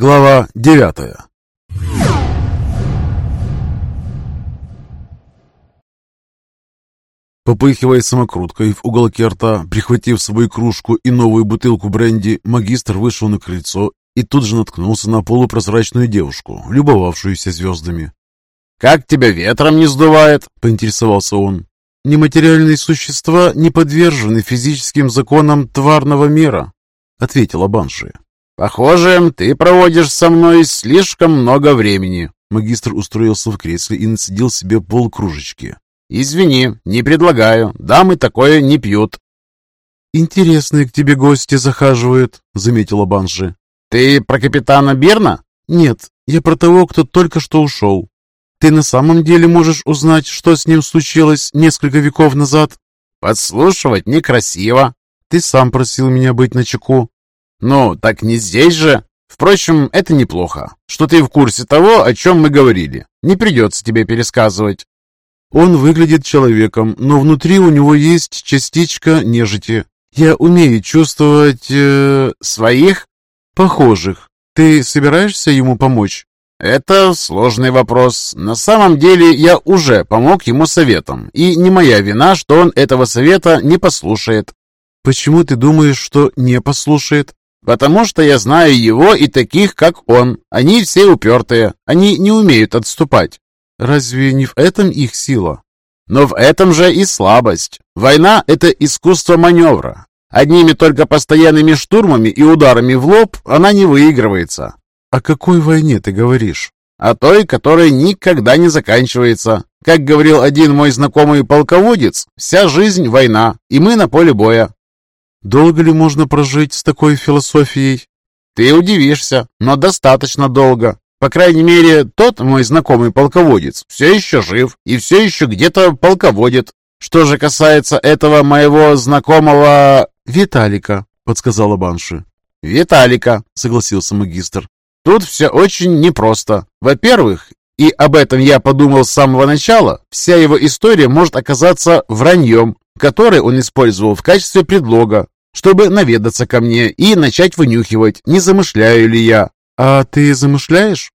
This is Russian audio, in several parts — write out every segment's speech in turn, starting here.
Глава девятая Попыхивая самокруткой в уголке рта, прихватив свою кружку и новую бутылку бренди, магистр вышел на крыльцо и тут же наткнулся на полупрозрачную девушку, любовавшуюся звездами. «Как тебя ветром не сдувает?» — поинтересовался он. «Нематериальные существа не подвержены физическим законам тварного мира», — ответила Банши. «Похоже, ты проводишь со мной слишком много времени». Магистр устроился в кресле и нацедил себе полкружечки. «Извини, не предлагаю. Дамы такое не пьют». «Интересные к тебе гости захаживают», — заметила Банши. «Ты про капитана Бирна?» «Нет, я про того, кто только что ушел. Ты на самом деле можешь узнать, что с ним случилось несколько веков назад?» «Подслушивать некрасиво». «Ты сам просил меня быть начеку». «Ну, так не здесь же. Впрочем, это неплохо, что ты в курсе того, о чем мы говорили. Не придется тебе пересказывать». Он выглядит человеком, но внутри у него есть частичка нежити. Я умею чувствовать... Э, своих? Похожих. Ты собираешься ему помочь? Это сложный вопрос. На самом деле я уже помог ему советом, и не моя вина, что он этого совета не послушает. Почему ты думаешь, что не послушает? Потому что я знаю его и таких, как он. Они все упертые, они не умеют отступать. Разве не в этом их сила? Но в этом же и слабость. Война — это искусство маневра, Одними только постоянными штурмами и ударами в лоб она не выигрывается. О какой войне ты говоришь? О той, которая никогда не заканчивается. Как говорил один мой знакомый полководец, вся жизнь — война, и мы на поле боя. Долго ли можно прожить с такой философией? Ты удивишься, но достаточно долго. По крайней мере, тот мой знакомый полководец все еще жив и все еще где-то полководит. Что же касается этого моего знакомого «Виталика», — подсказала Банши. «Виталика», — согласился магистр. «Тут все очень непросто. Во-первых, и об этом я подумал с самого начала, вся его история может оказаться враньем, который он использовал в качестве предлога, чтобы наведаться ко мне и начать вынюхивать, не замышляю ли я. А ты замышляешь?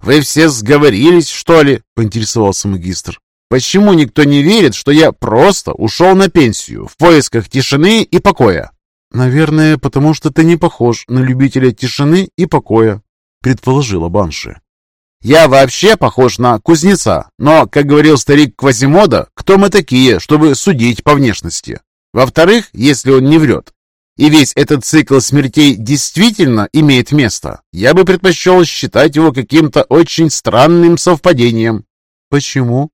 «Вы все сговорились, что ли?» — поинтересовался магистр. Почему никто не верит, что я просто ушел на пенсию в поисках тишины и покоя? Наверное, потому что ты не похож на любителя тишины и покоя, предположила Банши. Я вообще похож на кузнеца, но, как говорил старик Квазимода, кто мы такие, чтобы судить по внешности? Во-вторых, если он не врет, и весь этот цикл смертей действительно имеет место, я бы предпочел считать его каким-то очень странным совпадением. Почему?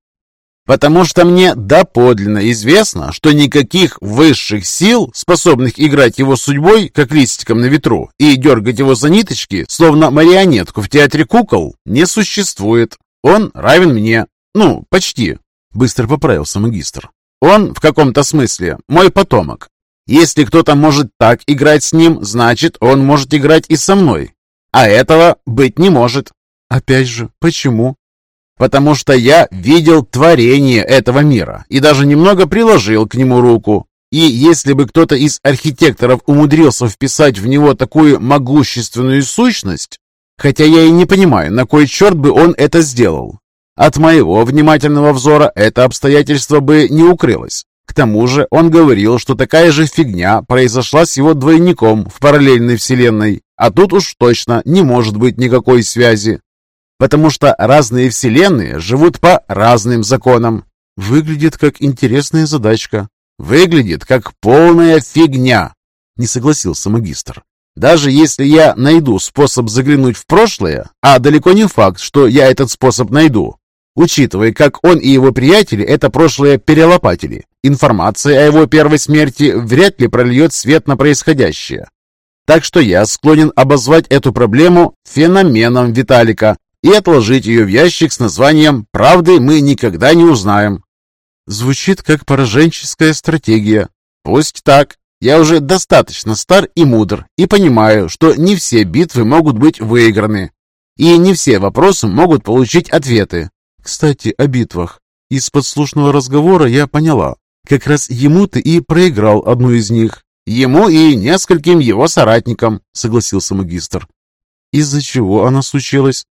Потому что мне доподлинно известно, что никаких высших сил, способных играть его судьбой, как листиком на ветру, и дергать его за ниточки, словно марионетку в театре кукол, не существует. Он равен мне. Ну, почти. Быстро поправился магистр. Он, в каком-то смысле, мой потомок. Если кто-то может так играть с ним, значит, он может играть и со мной. А этого быть не может. Опять же, почему? Потому что я видел творение этого мира и даже немного приложил к нему руку. И если бы кто-то из архитекторов умудрился вписать в него такую могущественную сущность, хотя я и не понимаю, на кой черт бы он это сделал, от моего внимательного взора это обстоятельство бы не укрылось. К тому же он говорил, что такая же фигня произошла с его двойником в параллельной вселенной, а тут уж точно не может быть никакой связи потому что разные вселенные живут по разным законам. Выглядит как интересная задачка. Выглядит как полная фигня, не согласился магистр. Даже если я найду способ заглянуть в прошлое, а далеко не факт, что я этот способ найду, учитывая, как он и его приятели это прошлое перелопатили, информация о его первой смерти вряд ли прольет свет на происходящее. Так что я склонен обозвать эту проблему феноменом Виталика, и отложить ее в ящик с названием «Правды мы никогда не узнаем». Звучит как пораженческая стратегия. Пусть так. Я уже достаточно стар и мудр, и понимаю, что не все битвы могут быть выиграны, и не все вопросы могут получить ответы. Кстати, о битвах. Из подслушного разговора я поняла. Как раз ему ты и проиграл одну из них. Ему и нескольким его соратникам, согласился магистр. Из-за чего она случилась?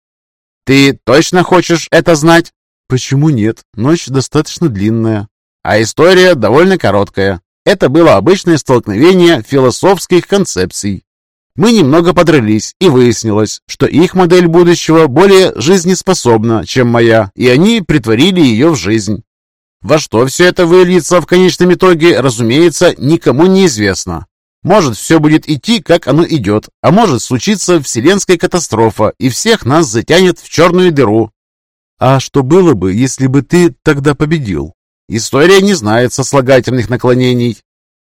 Ты точно хочешь это знать? Почему нет? Ночь достаточно длинная. А история довольно короткая. Это было обычное столкновение философских концепций. Мы немного подрались, и выяснилось, что их модель будущего более жизнеспособна, чем моя, и они притворили ее в жизнь. Во что все это выльется в конечном итоге, разумеется, никому не известно. Может, все будет идти, как оно идет, а может случиться вселенская катастрофа, и всех нас затянет в черную дыру. А что было бы, если бы ты тогда победил? История не знает сослагательных наклонений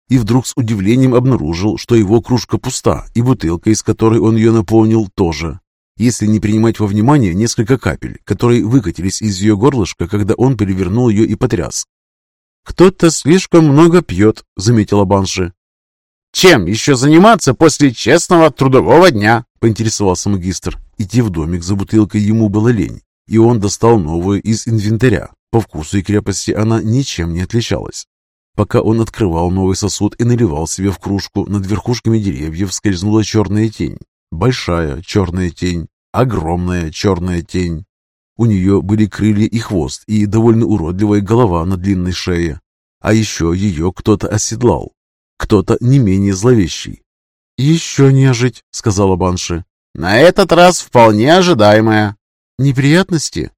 и вдруг с удивлением обнаружил, что его кружка пуста, и бутылка, из которой он ее наполнил, тоже. Если не принимать во внимание несколько капель, которые выкатились из ее горлышка, когда он перевернул ее и потряс. «Кто-то слишком много пьет», — заметила Банши. «Чем еще заниматься после честного трудового дня?» — поинтересовался магистр. Идти в домик за бутылкой ему было лень, и он достал новую из инвентаря. По вкусу и крепости она ничем не отличалась. Пока он открывал новый сосуд и наливал себе в кружку, над верхушками деревьев скользнула черная тень. Большая черная тень, огромная черная тень. У нее были крылья и хвост, и довольно уродливая голова на длинной шее. А еще ее кто-то оседлал. Кто-то не менее зловещий. «Еще нежить», — сказала Банши. «На этот раз вполне ожидаемая». «Неприятности?»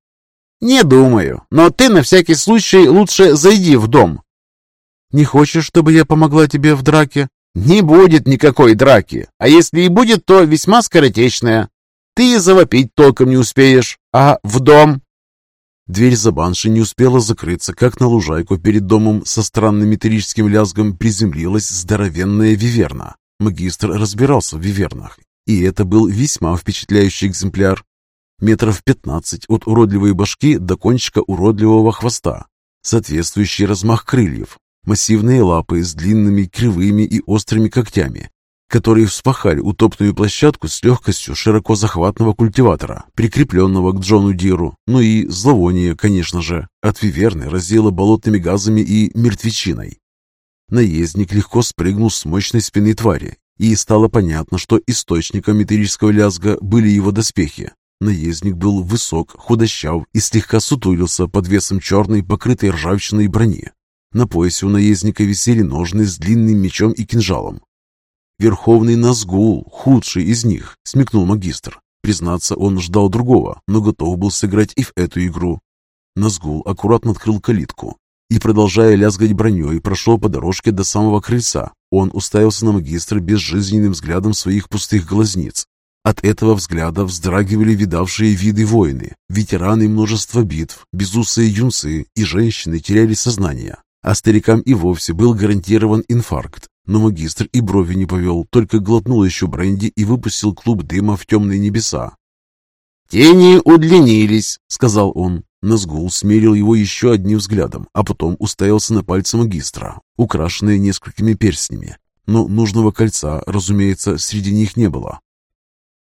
«Не думаю, но ты на всякий случай лучше зайди в дом, не хочешь, чтобы я помогла тебе в драке? Не будет никакой драки, а если и будет, то весьма скоротечная. Ты завопить толком не успеешь, а в дом... Дверь за банши не успела закрыться, как на лужайку перед домом со странным металлическим лязгом приземлилась здоровенная виверна. Магистр разбирался в вивернах, и это был весьма впечатляющий экземпляр. Метров пятнадцать от уродливой башки до кончика уродливого хвоста, соответствующий размах крыльев, массивные лапы с длинными, кривыми и острыми когтями, которые вспахали утопную площадку с легкостью широко захватного культиватора, прикрепленного к Джону Диру, ну и зловоние, конечно же, от виверны раздело болотными газами и мертвечиной. Наездник легко спрыгнул с мощной спины твари, и стало понятно, что источником металлического лязга были его доспехи. Наездник был высок, худощав и слегка сутулился под весом черной, покрытой ржавчиной брони. На поясе у наездника висели ножны с длинным мечом и кинжалом. «Верховный Назгул, худший из них», — смекнул магистр. Признаться, он ждал другого, но готов был сыграть и в эту игру. Назгул аккуратно открыл калитку и, продолжая лязгать броней, прошел по дорожке до самого крыльца. Он уставился на магистра безжизненным взглядом своих пустых глазниц. От этого взгляда вздрагивали видавшие виды воины, ветераны множества битв, безусые юнцы и женщины теряли сознание а старикам и вовсе был гарантирован инфаркт. Но магистр и брови не повел, только глотнул еще бренди и выпустил клуб дыма в темные небеса. «Тени удлинились», — сказал он. Назгул смерил его еще одним взглядом, а потом уставился на пальцы магистра, украшенные несколькими перстнями. Но нужного кольца, разумеется, среди них не было.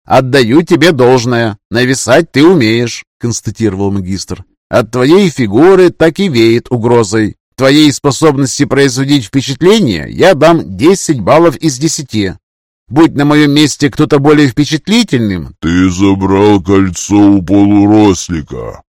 «Отдаю тебе должное. Нависать ты умеешь», — констатировал магистр. «От твоей фигуры так и веет угрозой. Твоей способности производить впечатление я дам 10 баллов из 10. Будь на моем месте кто-то более впечатлительным... Ты забрал кольцо у полурослика.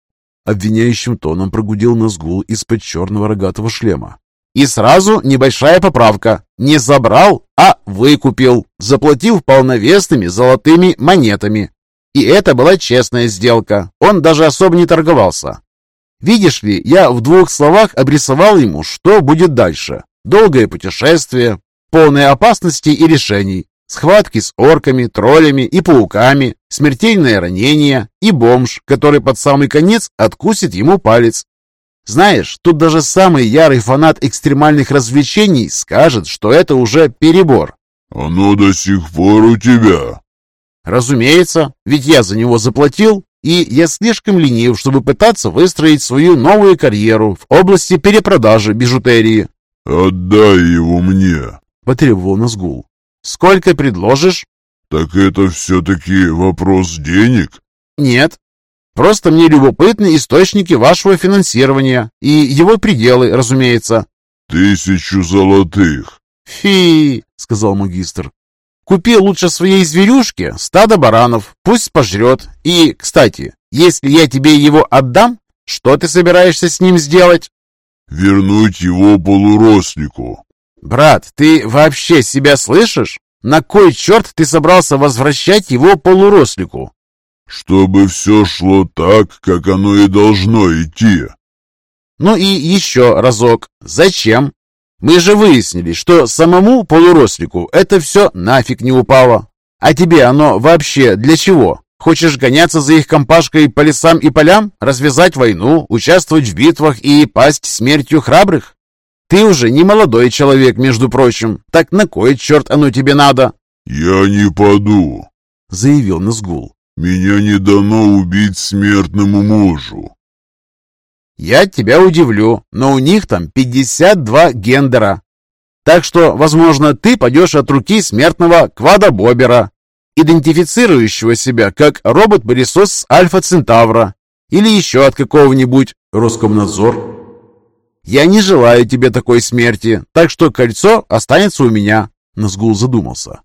Обвиняющим тоном прогудел Назгул из-под черного рогатого шлема. И сразу небольшая поправка. Не забрал, а выкупил, заплатив полновесными золотыми монетами. И это была честная сделка. Он даже особо не торговался. Видишь ли, я в двух словах обрисовал ему, что будет дальше. Долгое путешествие, полное опасностей и решений, схватки с орками, троллями и пауками, смертельное ранение и бомж, который под самый конец откусит ему палец. Знаешь, тут даже самый ярый фанат экстремальных развлечений скажет, что это уже перебор. «Оно до сих пор у тебя». «Разумеется, ведь я за него заплатил, и я слишком ленив, чтобы пытаться выстроить свою новую карьеру в области перепродажи бижутерии. «Отдай его мне», — потребовал Назгул. «Сколько предложишь?» «Так это все-таки вопрос денег?» «Нет. Просто мне любопытны источники вашего финансирования и его пределы, разумеется». «Тысячу золотых». «Фи», — сказал магистр. Купи лучше своей зверюшке стадо баранов, пусть пожрет. И, кстати, если я тебе его отдам, что ты собираешься с ним сделать? Вернуть его полурослику. Брат, ты вообще себя слышишь? На кой черт ты собрался возвращать его полурослику? Чтобы все шло так, как оно и должно идти. Ну и еще разок. Зачем? Мы же выяснили, что самому полурослику это все нафиг не упало. А тебе оно вообще для чего? Хочешь гоняться за их компашкой по лесам и полям, развязать войну, участвовать в битвах и пасть смертью храбрых? Ты уже не молодой человек, между прочим. Так на кой черт оно тебе надо?» «Я не паду», — заявил Назгул. «Меня не дано убить смертному мужу. Я тебя удивлю, но у них там 52 гендера. Так что, возможно, ты пойдешь от руки смертного квадобобера, идентифицирующего себя как робот-пылесос с Альфа-Центавра или еще от какого-нибудь Роскомнадзор. Я не желаю тебе такой смерти, так что кольцо останется у меня. Назгул задумался.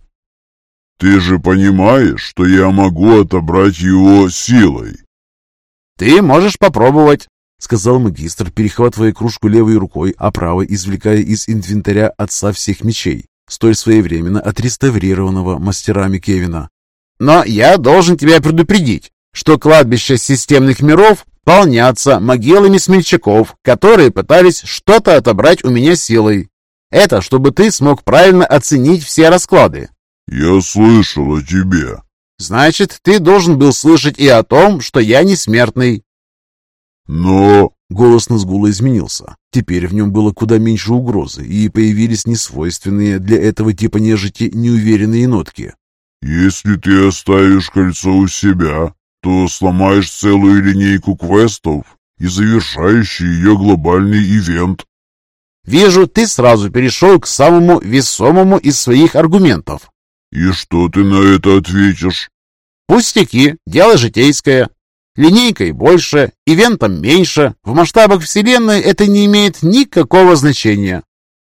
Ты же понимаешь, что я могу отобрать его силой. Ты можешь попробовать сказал магистр, перехватывая кружку левой рукой, а правой извлекая из инвентаря отца всех мечей, столь своевременно отреставрированного мастерами Кевина. «Но я должен тебя предупредить, что кладбища системных миров полнятся могилами смельчаков, которые пытались что-то отобрать у меня силой. Это чтобы ты смог правильно оценить все расклады». «Я слышал о тебе». «Значит, ты должен был слышать и о том, что я не смертный. «Но...» Голос Назгула изменился. Теперь в нем было куда меньше угрозы, и появились несвойственные для этого типа нежити неуверенные нотки. «Если ты оставишь кольцо у себя, то сломаешь целую линейку квестов и завершающий ее глобальный ивент». «Вижу, ты сразу перешел к самому весомому из своих аргументов». «И что ты на это ответишь?» «Пустяки, дело житейское. Линейкой больше, ивентом меньше. В масштабах Вселенной это не имеет никакого значения.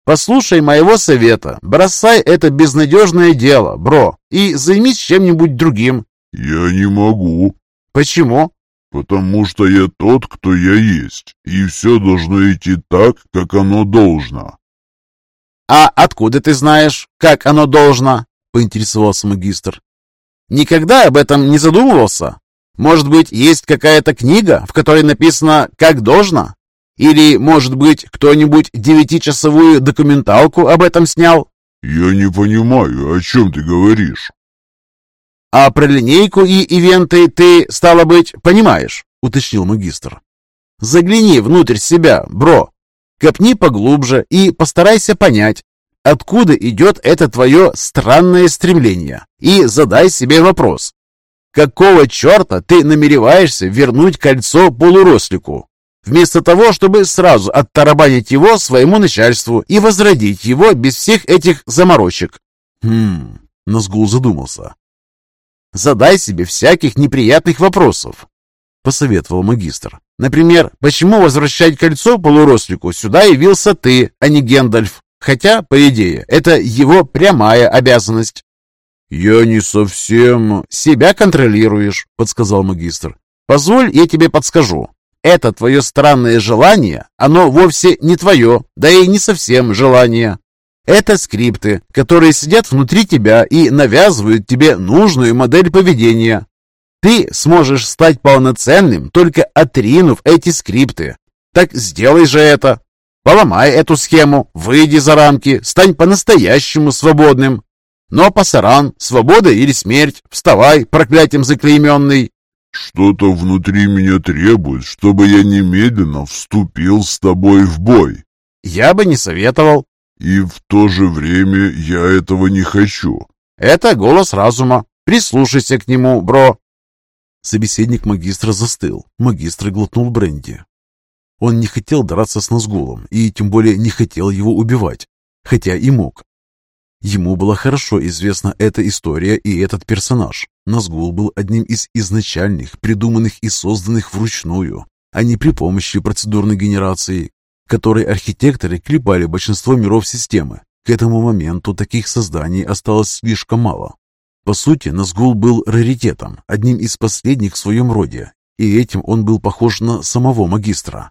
Послушай моего совета. Бросай это безнадежное дело, бро, и займись чем-нибудь другим. Я не могу. Почему? Потому что я тот, кто я есть, и все должно идти так, как оно должно. А откуда ты знаешь, как оно должно? Поинтересовался магистр. Никогда об этом не задумывался? Может быть, есть какая-то книга, в которой написано «как должно»? Или, может быть, кто-нибудь девятичасовую документалку об этом снял? Я не понимаю, о чем ты говоришь. А про линейку и ивенты ты, стало быть, понимаешь, уточнил магистр. Загляни внутрь себя, бро. Копни поглубже и постарайся понять, откуда идет это твое странное стремление. И задай себе вопрос, Какого черта ты намереваешься вернуть кольцо полурослику? Вместо того, чтобы сразу оттарабанить его своему начальству и возродить его без всех этих заморочек. Хм, Назгул задумался. Задай себе всяких неприятных вопросов, посоветовал магистр. Например, почему возвращать кольцо полурослику сюда явился ты, а не Гендальф? Хотя, по идее, это его прямая обязанность. «Я не совсем...» «Себя контролируешь», — подсказал магистр. «Позволь, я тебе подскажу. Это твое странное желание, оно вовсе не твое, да и не совсем желание. Это скрипты, которые сидят внутри тебя и навязывают тебе нужную модель поведения. Ты сможешь стать полноценным, только отринув эти скрипты. Так сделай же это. Поломай эту схему, выйди за рамки, стань по-настоящему свободным. Но, пасаран, свобода или смерть, вставай, проклятием заклейменный!» «Что-то внутри меня требует, чтобы я немедленно вступил с тобой в бой». «Я бы не советовал». «И в то же время я этого не хочу». «Это голос разума. Прислушайся к нему, бро». Собеседник магистра застыл. Магистр глотнул бренди. Он не хотел драться с Назгулом и тем более не хотел его убивать, хотя и мог. Ему была хорошо известна эта история и этот персонаж. Назгул был одним из изначальных, придуманных и созданных вручную, а не при помощи процедурной генерации, которой архитекторы клепали большинство миров системы. К этому моменту таких созданий осталось слишком мало. По сути, Назгул был раритетом, одним из последних в своем роде, и этим он был похож на самого магистра.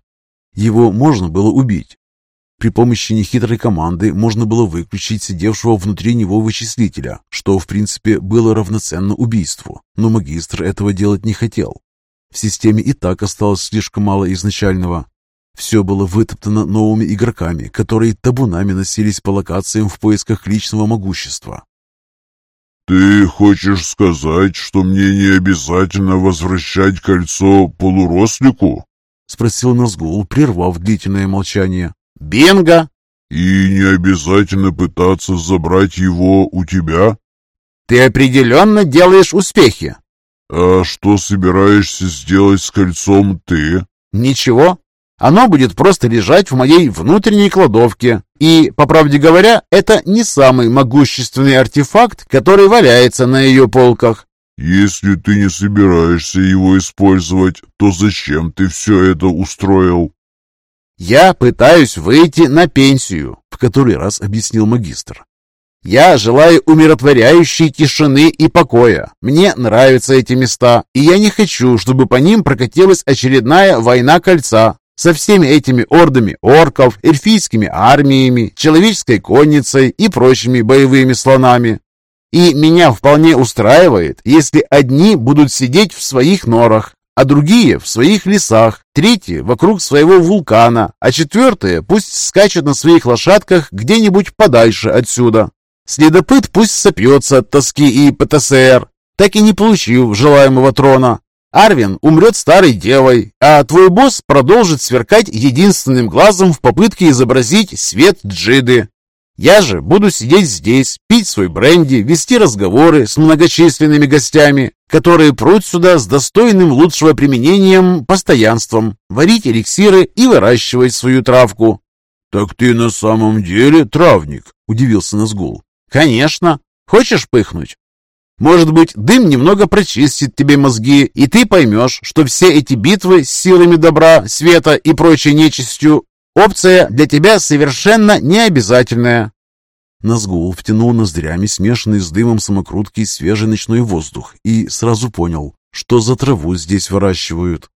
Его можно было убить. При помощи нехитрой команды можно было выключить сидевшего внутри него вычислителя, что, в принципе, было равноценно убийству, но магистр этого делать не хотел. В системе и так осталось слишком мало изначального. Все было вытоптано новыми игроками, которые табунами носились по локациям в поисках личного могущества. «Ты хочешь сказать, что мне не обязательно возвращать кольцо полурослику?» — спросил Назгул, прервав длительное молчание. «Бинго!» «И не обязательно пытаться забрать его у тебя?» «Ты определенно делаешь успехи!» «А что собираешься сделать с кольцом ты?» «Ничего. Оно будет просто лежать в моей внутренней кладовке. И, по правде говоря, это не самый могущественный артефакт, который валяется на ее полках. «Если ты не собираешься его использовать, то зачем ты все это устроил?» «Я пытаюсь выйти на пенсию», — в который раз объяснил магистр. «Я желаю умиротворяющей тишины и покоя. Мне нравятся эти места, и я не хочу, чтобы по ним прокатилась очередная война кольца со всеми этими ордами орков, эльфийскими армиями, человеческой конницей и прочими боевыми слонами. И меня вполне устраивает, если одни будут сидеть в своих норах, а другие в своих лесах, третьи вокруг своего вулкана, а четвертые пусть скачут на своих лошадках где-нибудь подальше отсюда. Следопыт пусть сопьется от тоски и ПТСР, так и не получив желаемого трона. Арвин умрет старой девой, а твой босс продолжит сверкать единственным глазом в попытке изобразить свет джиды. Я же буду сидеть здесь, пить свой бренди, вести разговоры с многочисленными гостями, которые прут сюда с достойным лучшего применением постоянством, варить эликсиры и выращивать свою травку. «Так ты на самом деле травник?» – удивился Назгул. «Конечно. Хочешь пыхнуть?» Может быть, дым немного прочистит тебе мозги, и ты поймешь, что все эти битвы с силами добра, света и прочей нечистью Опция для тебя совершенно необязательная. Назгул втянул ноздрями смешанный с дымом самокрутки свежий ночной воздух и сразу понял, что за траву здесь выращивают.